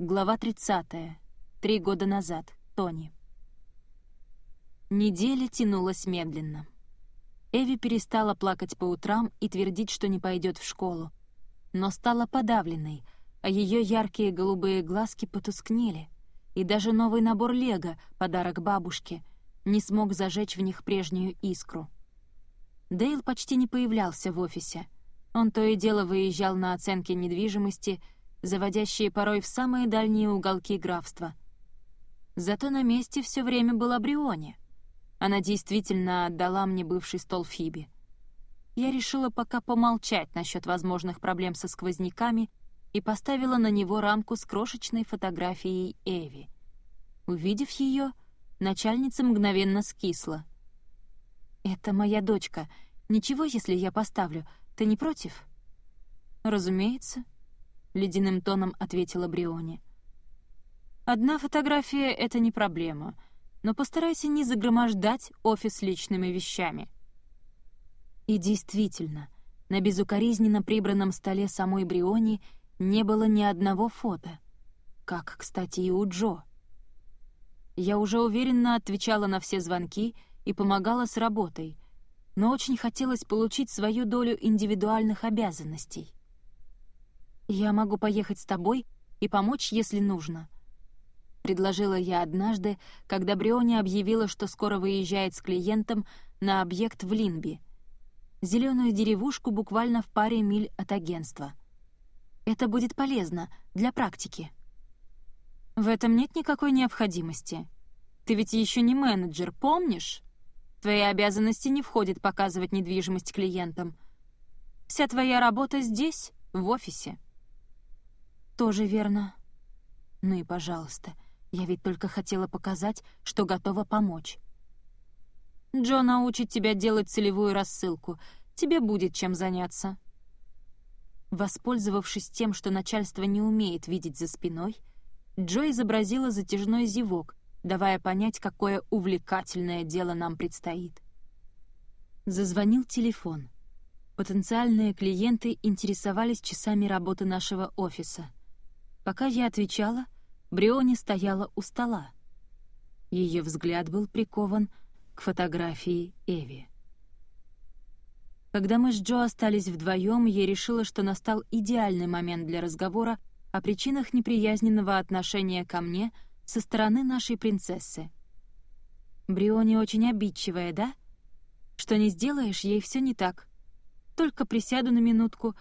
Глава 30. Три года назад. Тони. Неделя тянулась медленно. Эви перестала плакать по утрам и твердить, что не пойдет в школу, но стала подавленной, а ее яркие голубые глазки потускнели, и даже новый набор лего, подарок бабушке, не смог зажечь в них прежнюю искру. Дейл почти не появлялся в офисе. Он то и дело выезжал на оценки недвижимости — заводящие порой в самые дальние уголки графства. Зато на месте все время была Брионе. Она действительно отдала мне бывший стол Фиби. Я решила пока помолчать насчет возможных проблем со сквозняками и поставила на него рамку с крошечной фотографией Эви. Увидев ее, начальница мгновенно скисла. «Это моя дочка. Ничего, если я поставлю. Ты не против?» «Разумеется», — ледяным тоном ответила Бриони. «Одна фотография — это не проблема, но постарайся не загромождать офис личными вещами». И действительно, на безукоризненно прибранном столе самой Бриони не было ни одного фото, как, кстати, и у Джо. Я уже уверенно отвечала на все звонки и помогала с работой, но очень хотелось получить свою долю индивидуальных обязанностей. «Я могу поехать с тобой и помочь, если нужно», — предложила я однажды, когда Бриони объявила, что скоро выезжает с клиентом на объект в Линби, зеленую деревушку буквально в паре миль от агентства. «Это будет полезно для практики». «В этом нет никакой необходимости. Ты ведь еще не менеджер, помнишь? Твои обязанности не входят показывать недвижимость клиентам. Вся твоя работа здесь, в офисе». «Тоже верно». «Ну и пожалуйста, я ведь только хотела показать, что готова помочь». «Джо научит тебя делать целевую рассылку. Тебе будет чем заняться». Воспользовавшись тем, что начальство не умеет видеть за спиной, Джо изобразила затяжной зевок, давая понять, какое увлекательное дело нам предстоит. Зазвонил телефон. Потенциальные клиенты интересовались часами работы нашего офиса — Пока я отвечала, Бриони стояла у стола. Ее взгляд был прикован к фотографии Эви. Когда мы с Джо остались вдвоем, я решила, что настал идеальный момент для разговора о причинах неприязненного отношения ко мне со стороны нашей принцессы. Бриони очень обидчивая, да? Что не сделаешь, ей все не так. Только присяду на минутку,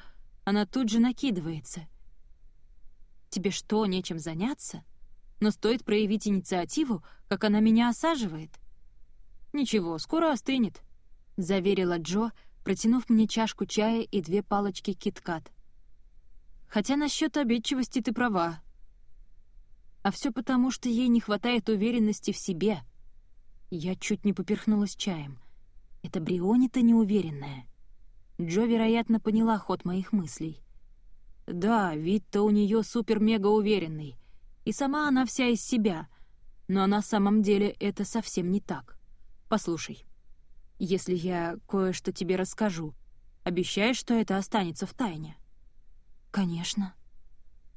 она тут же накидывается — Тебе что, нечем заняться? Но стоит проявить инициативу, как она меня осаживает. «Ничего, скоро остынет», — заверила Джо, протянув мне чашку чая и две палочки киткат. «Хотя насчет обидчивости ты права. А все потому, что ей не хватает уверенности в себе». Я чуть не поперхнулась чаем. Это Бриони-то неуверенная. Джо, вероятно, поняла ход моих мыслей. Да, вид-то у нее супер-мега уверенный. И сама она вся из себя. Но на самом деле это совсем не так. Послушай, если я кое-что тебе расскажу, обещаешь, что это останется в тайне? Конечно.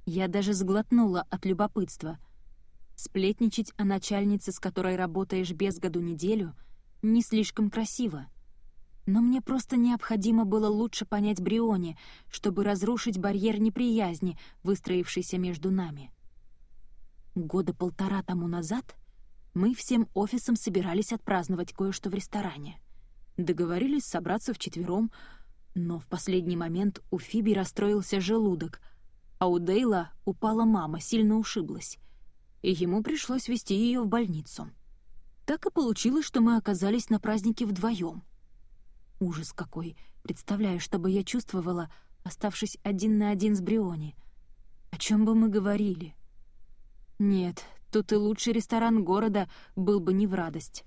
Я даже сглотнула от любопытства. Сплетничать о начальнице, с которой работаешь без году неделю, не слишком красиво. Но мне просто необходимо было лучше понять Брионе, чтобы разрушить барьер неприязни, выстроившийся между нами. Года полтора тому назад мы всем офисом собирались отпраздновать кое-что в ресторане. Договорились собраться вчетвером, но в последний момент у Фиби расстроился желудок, а у Дейла упала мама, сильно ушиблась, и ему пришлось вести ее в больницу. Так и получилось, что мы оказались на празднике вдвоем — Ужас какой! Представляю, что бы я чувствовала, оставшись один на один с Бриони. О чем бы мы говорили? Нет, тут и лучший ресторан города был бы не в радость.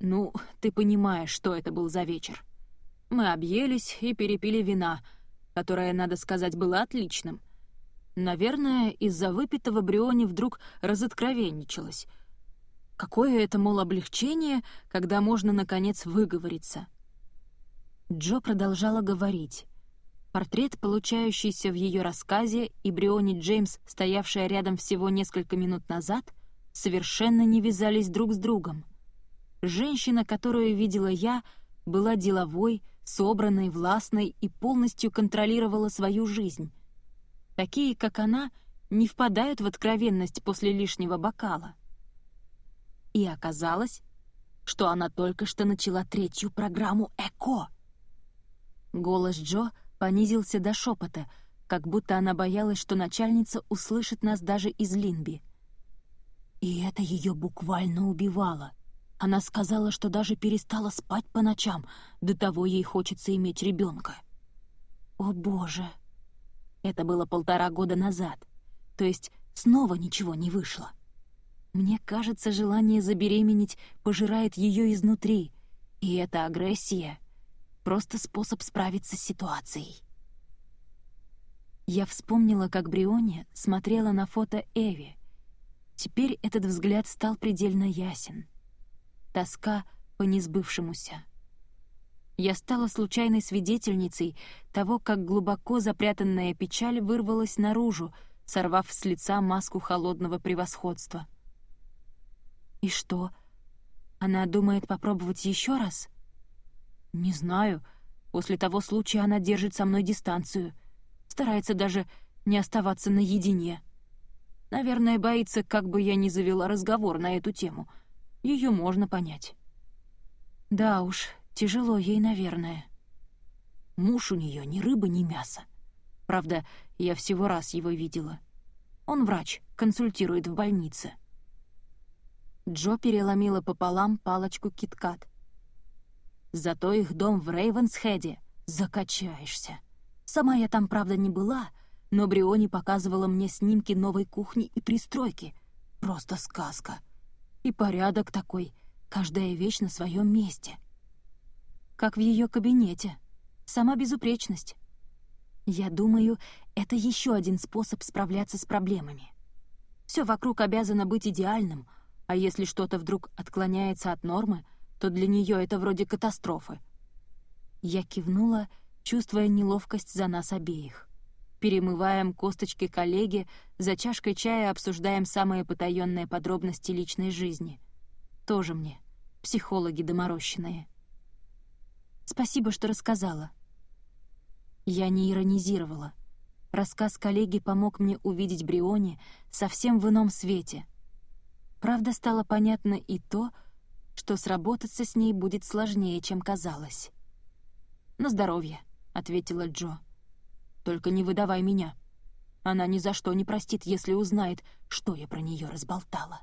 Ну, ты понимаешь, что это был за вечер. Мы объелись и перепили вина, которое, надо сказать, было отличным. Наверное, из-за выпитого Бриони вдруг разоткровенничалась — Какое это, мол, облегчение, когда можно, наконец, выговориться. Джо продолжала говорить. Портрет, получающийся в ее рассказе, и Бриони Джеймс, стоявшая рядом всего несколько минут назад, совершенно не вязались друг с другом. Женщина, которую видела я, была деловой, собранной, властной и полностью контролировала свою жизнь. Такие, как она, не впадают в откровенность после лишнего бокала. И оказалось, что она только что начала третью программу «ЭКО». Голос Джо понизился до шепота, как будто она боялась, что начальница услышит нас даже из Линби. И это ее буквально убивало. Она сказала, что даже перестала спать по ночам, до того ей хочется иметь ребенка. О боже! Это было полтора года назад, то есть снова ничего не вышло. Мне кажется, желание забеременеть пожирает ее изнутри, и эта агрессия — просто способ справиться с ситуацией. Я вспомнила, как Брионе смотрела на фото Эви. Теперь этот взгляд стал предельно ясен — тоска по несбывшемуся. Я стала случайной свидетельницей того, как глубоко запрятанная печаль вырвалась наружу, сорвав с лица маску холодного превосходства. «И что? Она думает попробовать еще раз?» «Не знаю. После того случая она держит со мной дистанцию. Старается даже не оставаться наедине. Наверное, боится, как бы я ни завела разговор на эту тему — ее можно понять. Да уж, тяжело ей, наверное. Муж у нее ни рыба, ни мясо. Правда, я всего раз его видела. Он врач, консультирует в больнице. Джо переломила пополам палочку киткат. Зато их дом в Рейвенсхеде закачаешься. Сама я там, правда, не была, но Бриони показывала мне снимки новой кухни и пристройки. Просто сказка. И порядок такой, каждая вещь на своем месте. Как в ее кабинете. Сама безупречность. Я думаю, это еще один способ справляться с проблемами. Все вокруг обязано быть идеальным, а если что-то вдруг отклоняется от нормы, то для нее это вроде катастрофы. Я кивнула, чувствуя неловкость за нас обеих. Перемываем косточки коллеги, за чашкой чая обсуждаем самые потаенные подробности личной жизни. Тоже мне, психологи доморощенные. Спасибо, что рассказала. Я не иронизировала. Рассказ коллеги помог мне увидеть Бриони совсем в ином свете. Правда, стало понятно и то, что сработаться с ней будет сложнее, чем казалось. «На здоровье», — ответила Джо. Только не выдавай меня. Она ни за что не простит, если узнает, что я про нее разболтала.